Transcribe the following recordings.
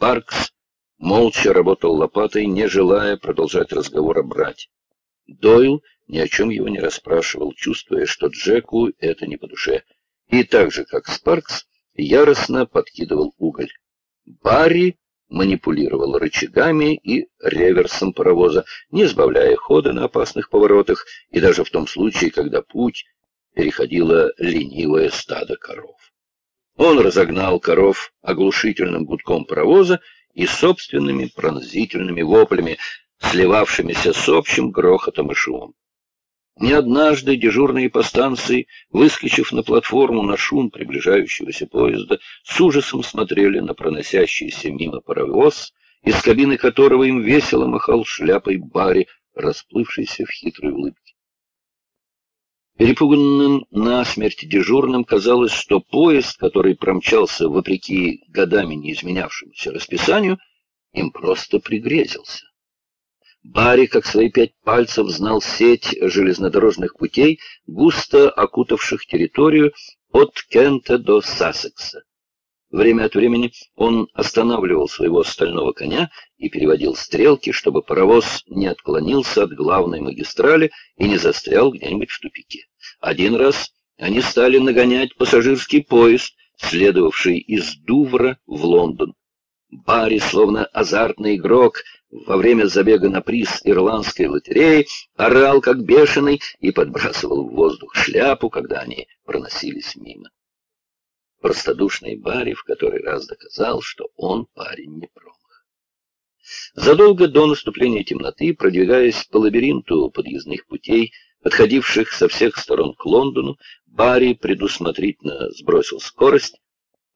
Спаркс молча работал лопатой, не желая продолжать разговор о брате. Дойл ни о чем его не расспрашивал, чувствуя, что Джеку это не по душе, и так же, как Спаркс, яростно подкидывал уголь. Барри манипулировал рычагами и реверсом паровоза, не сбавляя хода на опасных поворотах, и даже в том случае, когда путь переходило ленивое стадо коров. Он разогнал коров оглушительным гудком паровоза и собственными пронзительными воплями, сливавшимися с общим грохотом и шумом. Не однажды дежурные по станции, выскочив на платформу на шум приближающегося поезда, с ужасом смотрели на проносящийся мимо паровоз, из кабины которого им весело махал шляпой Барри, расплывшийся в хитрой улыбке. Перепуганным насмерть дежурным казалось, что поезд, который промчался вопреки годами не изменявшемуся расписанию, им просто пригрезился. Барри, как свои пять пальцев, знал сеть железнодорожных путей, густо окутавших территорию от Кента до Сассекса. Время от времени он останавливал своего стального коня и переводил стрелки, чтобы паровоз не отклонился от главной магистрали и не застрял где-нибудь в тупике. Один раз они стали нагонять пассажирский поезд, следовавший из Дувра в Лондон. Барри, словно азартный игрок, во время забега на приз ирландской лотереи орал как бешеный и подбрасывал в воздух шляпу, когда они проносились мимо. Простодушный Барри в который раз доказал, что он парень не промах. Задолго до наступления темноты, продвигаясь по лабиринту подъездных путей, подходивших со всех сторон к Лондону, Барри предусмотрительно сбросил скорость,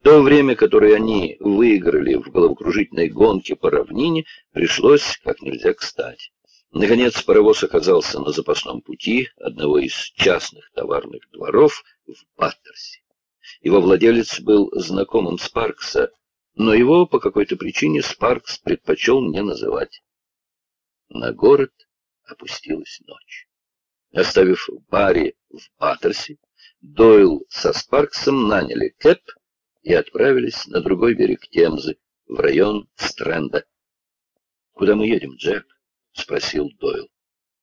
то время, которое они выиграли в головокружительной гонке по равнине, пришлось как нельзя кстати. Наконец паровоз оказался на запасном пути одного из частных товарных дворов в Баттерсе. Его владелец был знакомым Спаркса, но его по какой-то причине Спаркс предпочел не называть. На город опустилась ночь. Оставив Барри в Баттерсе, Дойл со Спарксом наняли Кэп и отправились на другой берег Темзы, в район Стрэнда. «Куда мы едем, Джек?» — спросил Дойл.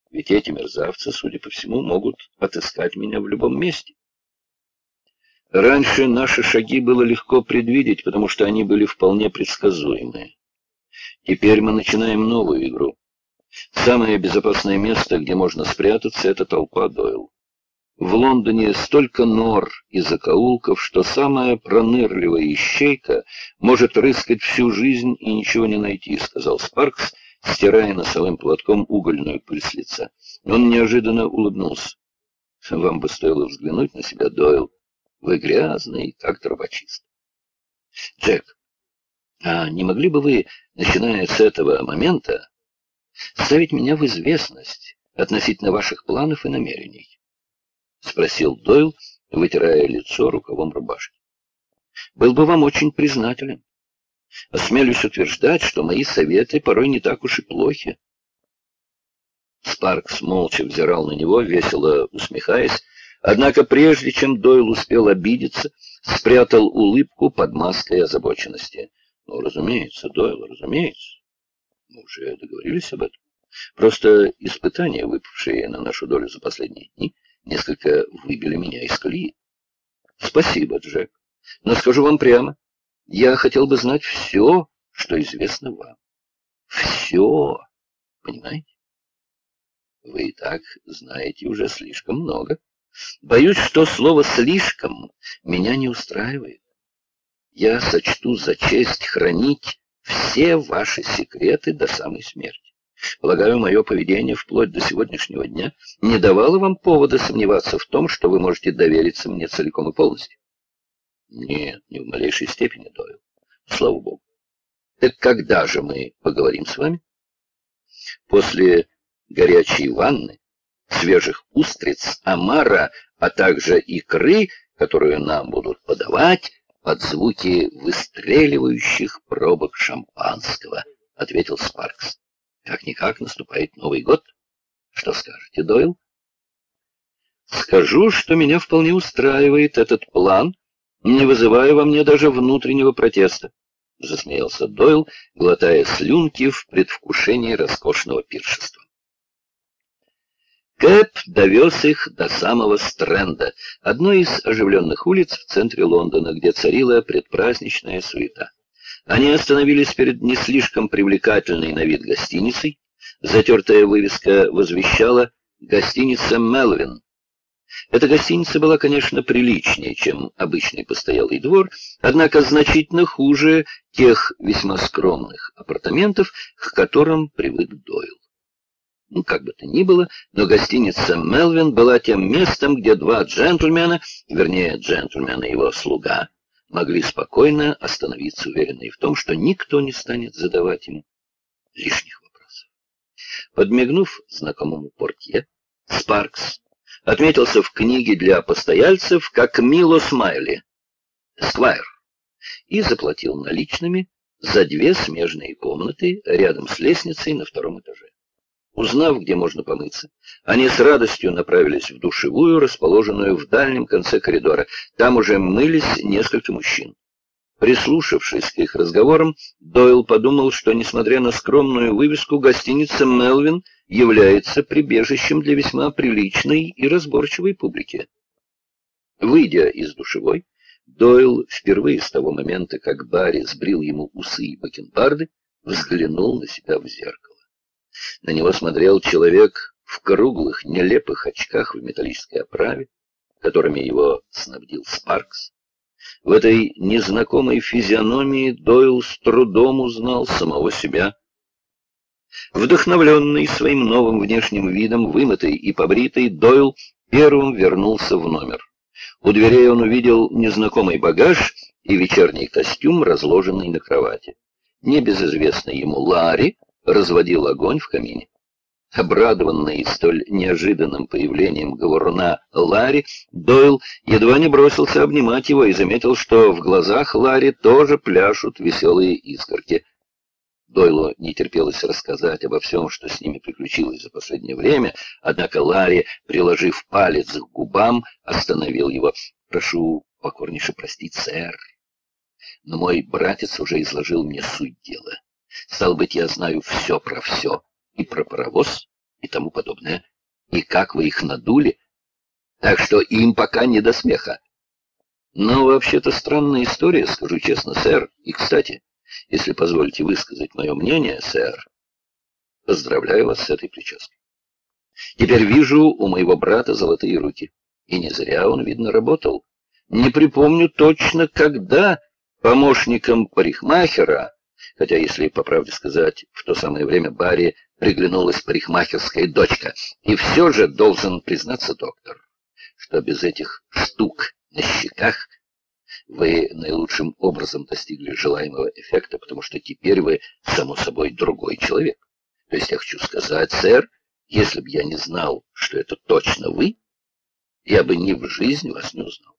«Ведь эти мерзавцы, судя по всему, могут отыскать меня в любом месте». Раньше наши шаги было легко предвидеть, потому что они были вполне предсказуемые. Теперь мы начинаем новую игру. Самое безопасное место, где можно спрятаться, — это толпа Дойл. В Лондоне столько нор и закоулков, что самая пронырливая ищейка может рыскать всю жизнь и ничего не найти, — сказал Спаркс, стирая носовым платком угольную пыль с лица. Он неожиданно улыбнулся. — Вам бы стоило взглянуть на себя, Дойл. Вы грязный, как трубочист. — Джек, а не могли бы вы, начиная с этого момента, ставить меня в известность относительно ваших планов и намерений? — спросил Дойл, вытирая лицо рукавом рубашки. — Был бы вам очень признателен. Осмелюсь утверждать, что мои советы порой не так уж и плохи. Спаркс молча взирал на него, весело усмехаясь, однако прежде чем Дойл успел обидеться, спрятал улыбку под маской озабоченности. — Ну, разумеется, Дойл, разумеется. Мы уже договорились об этом. Просто испытания, выпавшие на нашу долю за последние дни, несколько выбили меня из колеи. Спасибо, Джек. Но скажу вам прямо, я хотел бы знать все, что известно вам. Все, понимаете? Вы и так знаете уже слишком много. Боюсь, что слово «слишком» меня не устраивает. Я сочту за честь хранить все ваши секреты до самой смерти. Полагаю, мое поведение вплоть до сегодняшнего дня не давало вам повода сомневаться в том, что вы можете довериться мне целиком и полностью. Нет, не в малейшей степени, Дойл. Слава Богу. Так когда же мы поговорим с вами? После горячей ванны, свежих устриц, омара, а также икры, которую нам будут подавать под звуки выстреливающих пробок шампанского, — ответил Спаркс. Как-никак наступает Новый год. Что скажете, Дойл? Скажу, что меня вполне устраивает этот план, не вызывая во мне даже внутреннего протеста. засмеялся Дойл, глотая слюнки в предвкушении роскошного пиршества. Кэп довез их до самого Стрэнда, одной из оживленных улиц в центре Лондона, где царила предпраздничная суета. Они остановились перед не слишком привлекательной на вид гостиницей. Затертая вывеска возвещала «Гостиница Мелвин». Эта гостиница была, конечно, приличнее, чем обычный постоялый двор, однако значительно хуже тех весьма скромных апартаментов, к которым привык Дойл. Ну, как бы то ни было, но гостиница Мелвин была тем местом, где два джентльмена, вернее, джентльмена и его слуга, могли спокойно остановиться, уверенные в том, что никто не станет задавать ему лишних вопросов. Подмигнув знакомому портье, Спаркс отметился в книге для постояльцев как Мило Смайли, Сквайр, и заплатил наличными за две смежные комнаты рядом с лестницей на втором этаже. Узнав, где можно помыться, они с радостью направились в душевую, расположенную в дальнем конце коридора. Там уже мылись несколько мужчин. Прислушавшись к их разговорам, Дойл подумал, что, несмотря на скромную вывеску, гостиница «Мелвин» является прибежищем для весьма приличной и разборчивой публики. Выйдя из душевой, Дойл впервые с того момента, как Барри сбрил ему усы и бакенбарды, взглянул на себя в зеркало. На него смотрел человек в круглых, нелепых очках в металлической оправе, которыми его снабдил Спаркс. В этой незнакомой физиономии Дойл с трудом узнал самого себя. Вдохновленный своим новым внешним видом, вымытый и побритый, Дойл первым вернулся в номер. У дверей он увидел незнакомый багаж и вечерний костюм, разложенный на кровати. Небезызвестный ему Ларри разводил огонь в камине. Обрадованный столь неожиданным появлением говоруна Ларри, Дойл едва не бросился обнимать его и заметил, что в глазах Ларри тоже пляшут веселые искорки. Дойлу не терпелось рассказать обо всем, что с ними приключилось за последнее время, однако Ларри, приложив палец к губам, остановил его. «Прошу покорнейше простить, сэр, но мой братец уже изложил мне суть дела. Стал быть, я знаю все про все, и про паровоз, и тому подобное, и как вы их надули, так что им пока не до смеха. Но вообще-то странная история, скажу честно, сэр. И, кстати, если позволите высказать мое мнение, сэр, поздравляю вас с этой прической. Теперь вижу у моего брата золотые руки. И не зря он, видно, работал. Не припомню точно, когда помощником парикмахера хотя, если по правде сказать, в то самое время Барри приглянулась парикмахерская дочка. И все же должен признаться, доктор, что без этих штук на щеках вы наилучшим образом достигли желаемого эффекта, потому что теперь вы, само собой, другой человек. То есть я хочу сказать, сэр, если бы я не знал, что это точно вы, я бы ни в жизнь вас не узнал.